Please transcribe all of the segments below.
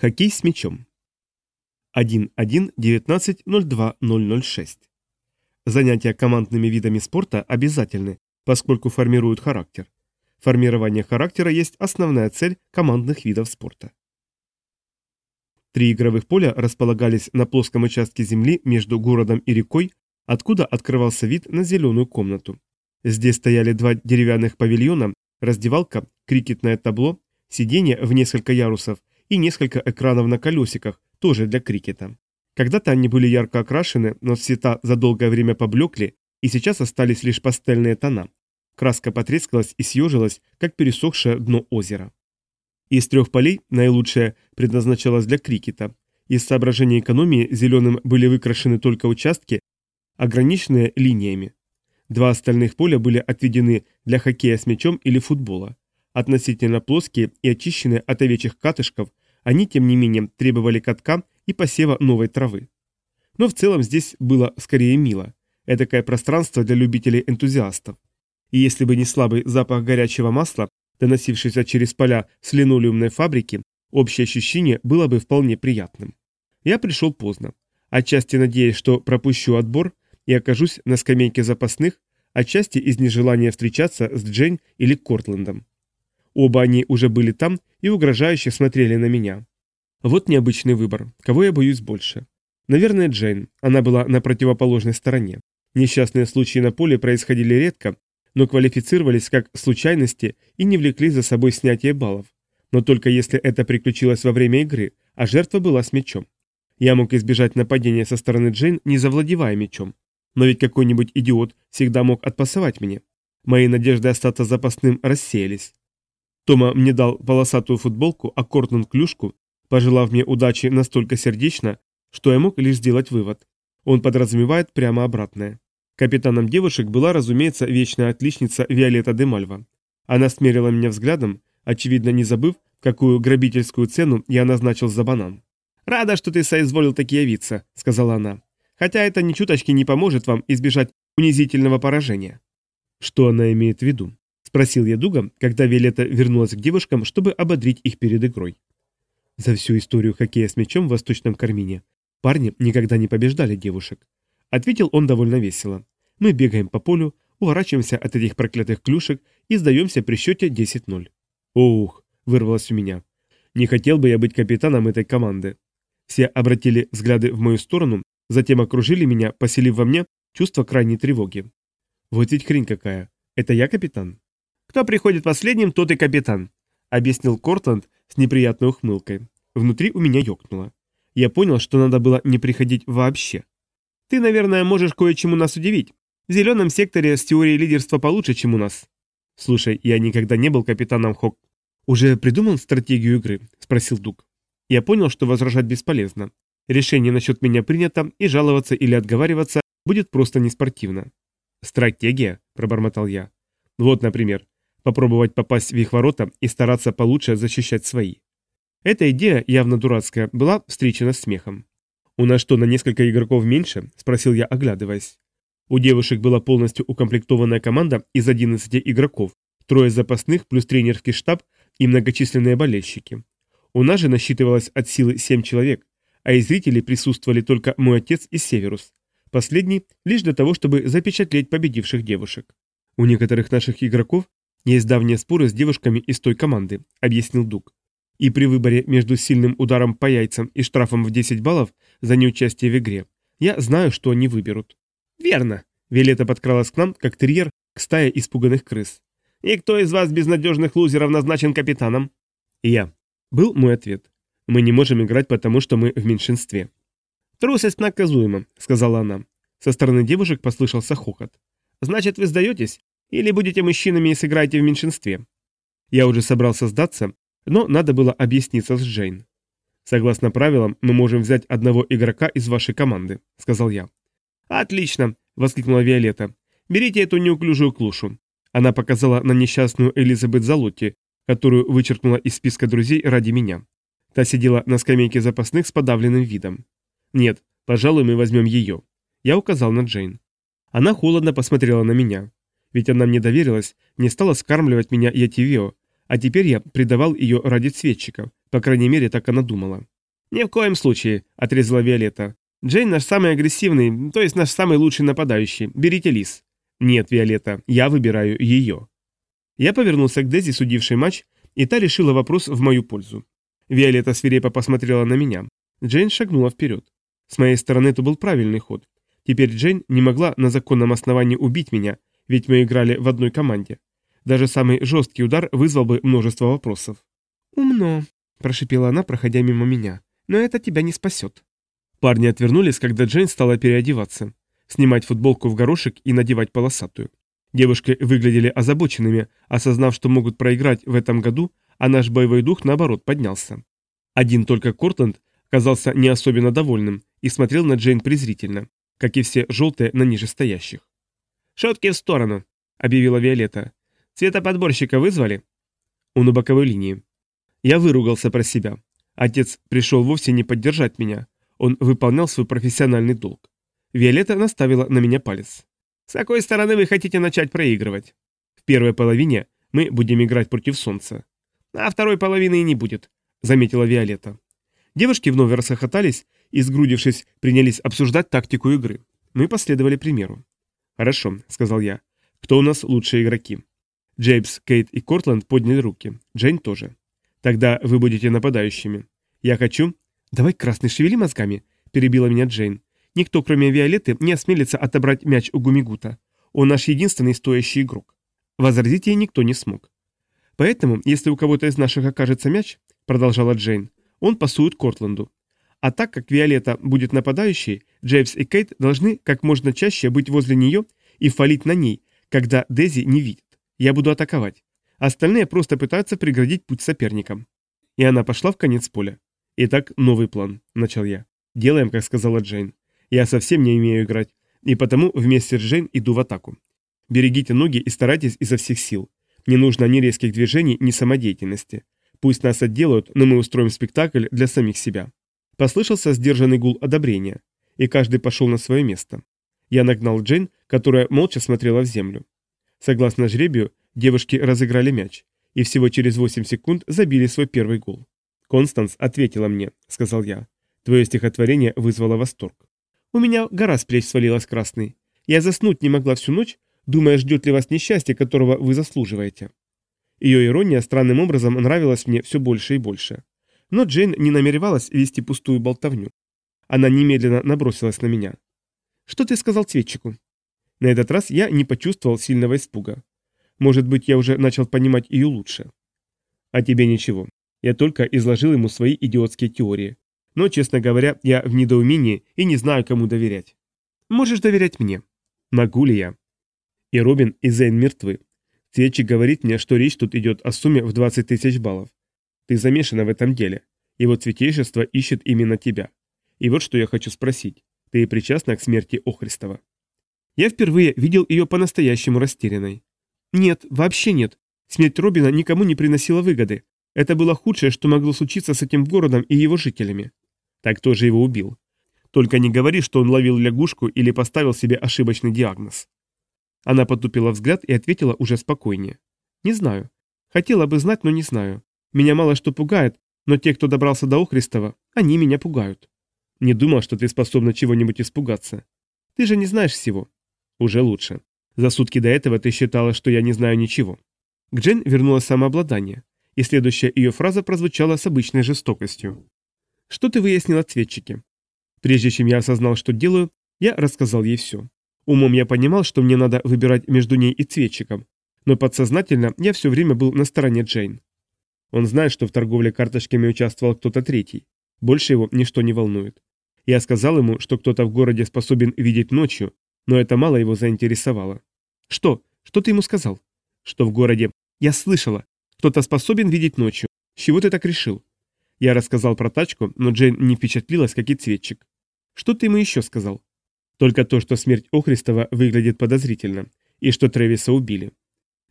Хоккей с мячом. 1.1.19.02.006. Занятия командными видами спорта обязательны, поскольку формируют характер. Формирование характера есть основная цель командных видов спорта. Три игровых поля располагались на плоском участке земли между городом и рекой, откуда открывался вид на зеленую комнату. Здесь стояли два деревянных павильона, раздевалка, крикетное табло, сиденье в несколько ярусов и несколько экранов на колесиках, тоже для крикета. Когда-то они были ярко окрашены, но цвета за долгое время поблекли, и сейчас остались лишь пастельные тона. Краска потрескалась и съежилась, как пересохшее дно озера. Из трех полей наилучшее предназначалось для крикета. Из соображений экономии зеленым были выкрашены только участки, ограниченные линиями. Два остальных поля были отведены для хоккея с мячом или футбола. Относительно плоские и очищенные от овечьих катышков, они, тем не менее, требовали катка и посева новой травы. Но в целом здесь было скорее мило. Эдакое пространство для любителей-энтузиастов. И если бы не слабый запах горячего масла, доносившийся через поля с линолеумной фабрики, общее ощущение было бы вполне приятным. Я пришел поздно. Отчасти надеясь, что пропущу отбор и окажусь на скамейке запасных, отчасти из нежелания встречаться с Джейн или Кортлендом. Оба они уже были там и угрожающе смотрели на меня. Вот необычный выбор. Кого я боюсь больше? Наверное, Джейн. Она была на противоположной стороне. Несчастные случаи на поле происходили редко, но квалифицировались как случайности и не влекли за собой снятие баллов. Но только если это приключилось во время игры, а жертва была с мечом. Я мог избежать нападения со стороны Джейн, не завладевая мечом. Но ведь какой-нибудь идиот всегда мог отпасовать мне. Мои надежды остаться запасным рассеялись. Тома мне дал полосатую футболку, а Кортнан клюшку, пожелав мне удачи настолько сердечно, что я мог лишь сделать вывод. Он подразумевает прямо обратное. Капитаном девушек была, разумеется, вечная отличница Виолетта де Мальва. Она смерила меня взглядом, очевидно не забыв, какую грабительскую цену я назначил за банан. «Рада, что ты соизволил таки явиться», — сказала она. «Хотя это ни чуточки не поможет вам избежать унизительного поражения». Что она имеет в виду? Спросил я Дуга, когда Виолетта вернулась к девушкам, чтобы ободрить их перед игрой. За всю историю хоккея с мячом в Восточном Кармине парни никогда не побеждали девушек. Ответил он довольно весело. Мы бегаем по полю, уворачиваемся от этих проклятых клюшек и сдаемся при счете 10-0. Ух, вырвалось у меня. Не хотел бы я быть капитаном этой команды. Все обратили взгляды в мою сторону, затем окружили меня, поселив во мне чувство крайней тревоги. Вот ведь хрень какая. Это я капитан? «Кто приходит последним, тот и капитан», — объяснил Кортланд с неприятной ухмылкой. Внутри у меня ёкнуло. Я понял, что надо было не приходить вообще. «Ты, наверное, можешь кое-чему нас удивить. В зеленом секторе с теорией лидерства получше, чем у нас». «Слушай, я никогда не был капитаном Хок». «Уже придумал стратегию игры?» — спросил Дуг. Я понял, что возражать бесполезно. Решение насчет меня принято, и жаловаться или отговариваться будет просто неспортивно. «Стратегия?» – пробормотал я. «Вот, например, попробовать попасть в их ворота и стараться получше защищать свои. Эта идея, явно дурацкая, была встречена смехом. «У нас что, на несколько игроков меньше?» – спросил я, оглядываясь. У девушек была полностью укомплектованная команда из 11 игроков, трое запасных плюс тренерский штаб и многочисленные болельщики. У нас же насчитывалось от силы 7 человек, а из зрителей присутствовали только мой отец и Северус. Последний лишь для того, чтобы запечатлеть победивших девушек. У некоторых наших игроков есть давние споры с девушками из той команды, объяснил Дуг. И при выборе между сильным ударом по яйцам и штрафом в 10 баллов за неучастие в игре, я знаю, что они выберут. Верно. Виолетта подкралась к нам, как терьер, к стае испуганных крыс. «И кто из вас безнадежных лузеров назначен капитаном?» «Я». Был мой ответ. «Мы не можем играть, потому что мы в меньшинстве». «Трусость наказуема», — сказала она. Со стороны девушек послышался хохот. «Значит, вы сдаетесь? Или будете мужчинами и сыграете в меньшинстве. Я уже собрался сдаться, но надо было объясниться с Джейн. Согласно правилам, мы можем взять одного игрока из вашей команды, сказал я. Отлично, воскликнула Виолетта. Берите эту неуклюжую клушу. Она показала на несчастную Элизабет Залотти, которую вычеркнула из списка друзей ради меня. Та сидела на скамейке запасных с подавленным видом. Нет, пожалуй, мы возьмем ее. Я указал на Джейн. Она холодно посмотрела на меня. Ведь она мне доверилась, не стала скармливать меня Ятивео, а теперь я предавал ее ради цветчиков, По крайней мере, так она думала. «Ни в коем случае», — отрезала Виолетта. «Джейн наш самый агрессивный, то есть наш самый лучший нападающий. Берите Лис». «Нет, Виолетта, я выбираю ее». Я повернулся к Дези, судившей матч, и та решила вопрос в мою пользу. Виолетта свирепо посмотрела на меня. Джейн шагнула вперед. С моей стороны это был правильный ход. Теперь Джейн не могла на законном основании убить меня, ведь мы играли в одной команде. Даже самый жесткий удар вызвал бы множество вопросов. «Умно», – прошипела она, проходя мимо меня. «Но это тебя не спасет». Парни отвернулись, когда Джейн стала переодеваться. Снимать футболку в горошек и надевать полосатую. Девушки выглядели озабоченными, осознав, что могут проиграть в этом году, а наш боевой дух, наоборот, поднялся. Один только Кортленд казался не особенно довольным и смотрел на Джейн презрительно, как и все желтые на нижестоящих. «Шутки в сторону», — объявила Виолетта. «Цветоподборщика вызвали?» Он у боковой линии. Я выругался про себя. Отец пришел вовсе не поддержать меня. Он выполнял свой профессиональный долг. Виолетта наставила на меня палец. «С какой стороны вы хотите начать проигрывать?» «В первой половине мы будем играть против солнца». «А второй половины и не будет», — заметила Виолетта. Девушки вновь расхохотались и, сгрудившись, принялись обсуждать тактику игры. Мы последовали примеру. «Хорошо», — сказал я. «Кто у нас лучшие игроки?» Джеймс, Кейт и Кортленд подняли руки. Джейн тоже. «Тогда вы будете нападающими. Я хочу...» «Давай, красный, шевели мозгами», — перебила меня Джейн. «Никто, кроме Виолетты, не осмелится отобрать мяч у Гумигута. Он наш единственный стоящий игрок». Возразить ей никто не смог. «Поэтому, если у кого-то из наших окажется мяч», — продолжала Джейн, — «он пасует Кортленду. А так как Виолетта будет нападающей, Джеймс и Кейт должны как можно чаще быть возле нее и фалить на ней, когда Дези не видит. Я буду атаковать. Остальные просто пытаются преградить путь соперникам. И она пошла в конец поля. Итак, новый план, начал я. Делаем, как сказала Джейн. Я совсем не умею играть, и потому вместе с Джейн иду в атаку. Берегите ноги и старайтесь изо всех сил. Не нужно ни резких движений, ни самодеятельности. Пусть нас отделают, но мы устроим спектакль для самих себя. Послышался сдержанный гул одобрения, и каждый пошел на свое место. Я нагнал Джейн, которая молча смотрела в землю. Согласно жребию, девушки разыграли мяч, и всего через 8 секунд забили свой первый гол. «Констанс ответила мне», — сказал я. «Твое стихотворение вызвало восторг». «У меня гора с плеч свалилась красный. Я заснуть не могла всю ночь, думая, ждет ли вас несчастье, которого вы заслуживаете». Ее ирония странным образом нравилась мне все больше и больше. Но Джейн не намеревалась вести пустую болтовню. Она немедленно набросилась на меня. «Что ты сказал цветчику?» На этот раз я не почувствовал сильного испуга. Может быть, я уже начал понимать ее лучше. А тебе ничего. Я только изложил ему свои идиотские теории. Но, честно говоря, я в недоумении и не знаю, кому доверять. Можешь доверять мне. Могу ли я? И Робин, и Зейн мертвы. Цветчик говорит мне, что речь тут идет о сумме в 20 тысяч баллов. Ты замешана в этом деле. Его цветейшество ищет именно тебя. И вот что я хочу спросить. Ты причастна к смерти Охристова?» Я впервые видел ее по-настоящему растерянной. «Нет, вообще нет. Смерть Робина никому не приносила выгоды. Это было худшее, что могло случиться с этим городом и его жителями. Так кто же его убил? Только не говори, что он ловил лягушку или поставил себе ошибочный диагноз». Она потупила взгляд и ответила уже спокойнее. «Не знаю. Хотела бы знать, но не знаю. Меня мало что пугает, но те, кто добрался до Охристова, они меня пугают. Не думал, что ты способна чего-нибудь испугаться. Ты же не знаешь всего. Уже лучше. За сутки до этого ты считала, что я не знаю ничего. К Джен вернулось самообладание, и следующая ее фраза прозвучала с обычной жестокостью. Что ты выяснила цветчики? Прежде чем я осознал, что делаю, я рассказал ей все. Умом я понимал, что мне надо выбирать между ней и цветчиком, но подсознательно я все время был на стороне Джейн. Он знает, что в торговле карточками участвовал кто-то третий. Больше его ничто не волнует. Я сказал ему, что кто-то в городе способен видеть ночью, но это мало его заинтересовало. Что? Что ты ему сказал? Что в городе... Я слышала. Кто-то способен видеть ночью. С чего ты так решил? Я рассказал про тачку, но Джейн не впечатлилась, как и цветчик. Что ты ему еще сказал? Только то, что смерть Охристова выглядит подозрительно, и что Трэвиса убили.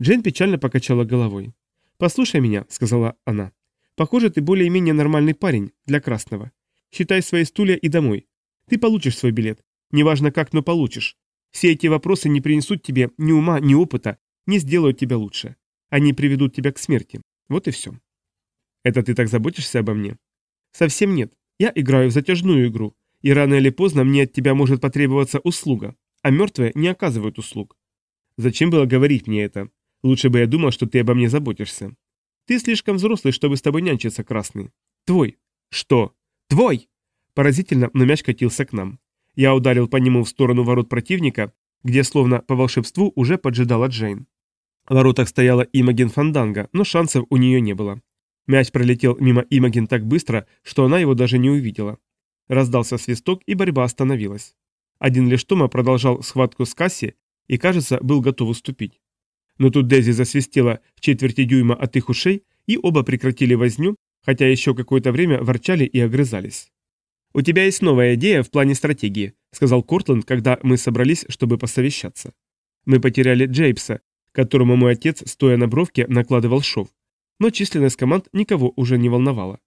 Джейн печально покачала головой. «Послушай меня», — сказала она. «Похоже, ты более-менее нормальный парень для красного. Считай свои стулья и домой. Ты получишь свой билет. Неважно как, но получишь. Все эти вопросы не принесут тебе ни ума, ни опыта, не сделают тебя лучше. Они приведут тебя к смерти. Вот и все». Это ты так заботишься обо мне? Совсем нет. Я играю в затяжную игру, и рано или поздно мне от тебя может потребоваться услуга, а мертвые не оказывают услуг. Зачем было говорить мне это? Лучше бы я думал, что ты обо мне заботишься. Ты слишком взрослый, чтобы с тобой нянчиться, Красный. Твой. Что? Твой! Поразительно, но мяч катился к нам. Я ударил по нему в сторону ворот противника, где словно по волшебству уже поджидала Джейн. В воротах стояла Имаген Фанданга, но шансов у нее не было. Мяч пролетел мимо Имаген так быстро, что она его даже не увидела. Раздался свисток, и борьба остановилась. Один лишь Тома продолжал схватку с Касси и, кажется, был готов уступить. Но тут Дези засвистела в четверти дюйма от их ушей, и оба прекратили возню, хотя еще какое-то время ворчали и огрызались. «У тебя есть новая идея в плане стратегии», — сказал Кортленд, когда мы собрались, чтобы посовещаться. «Мы потеряли Джейпса, которому мой отец, стоя на бровке, накладывал шов. Но численность команд никого уже не волновала».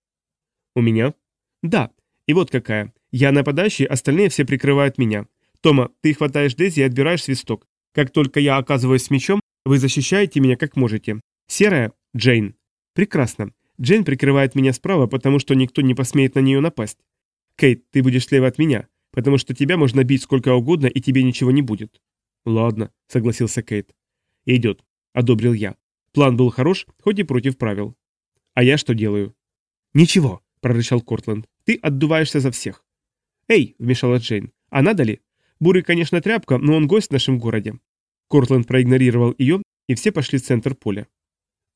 «У меня?» «Да. И вот какая. Я нападающий, остальные все прикрывают меня. Тома, ты хватаешь Дези и отбираешь свисток. Как только я оказываюсь с мечом, вы защищаете меня как можете. Серая – Джейн. Прекрасно. Джейн прикрывает меня справа, потому что никто не посмеет на нее напасть. Кейт, ты будешь слева от меня, потому что тебя можно бить сколько угодно, и тебе ничего не будет. Ладно, согласился Кейт. Идет, одобрил я. План был хорош, хоть и против правил. А я что делаю? Ничего, прорычал Кортленд. Ты отдуваешься за всех. Эй, вмешалась Джейн, а надо ли? Бурый, конечно, тряпка, но он гость в нашем городе. Кортленд проигнорировал ее, и все пошли в центр поля.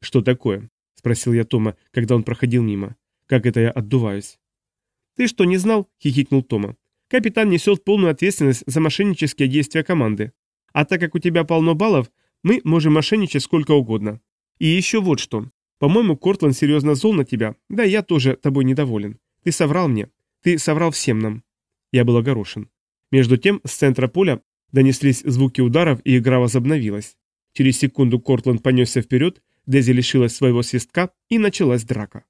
«Что такое?» – спросил я Тома, когда он проходил мимо. «Как это я отдуваюсь?» «Ты что, не знал?» – хихикнул Тома. «Капитан несет полную ответственность за мошеннические действия команды. А так как у тебя полно баллов, мы можем мошенничать сколько угодно. И еще вот что. По-моему, Кортленд серьезно зол на тебя, да я тоже тобой недоволен. Ты соврал мне. Ты соврал всем нам». Я был огорошен. Между тем, с центра поля Донеслись звуки ударов, и игра возобновилась. Через секунду Кортленд понесся вперед, Дези лишилась своего свистка, и началась драка.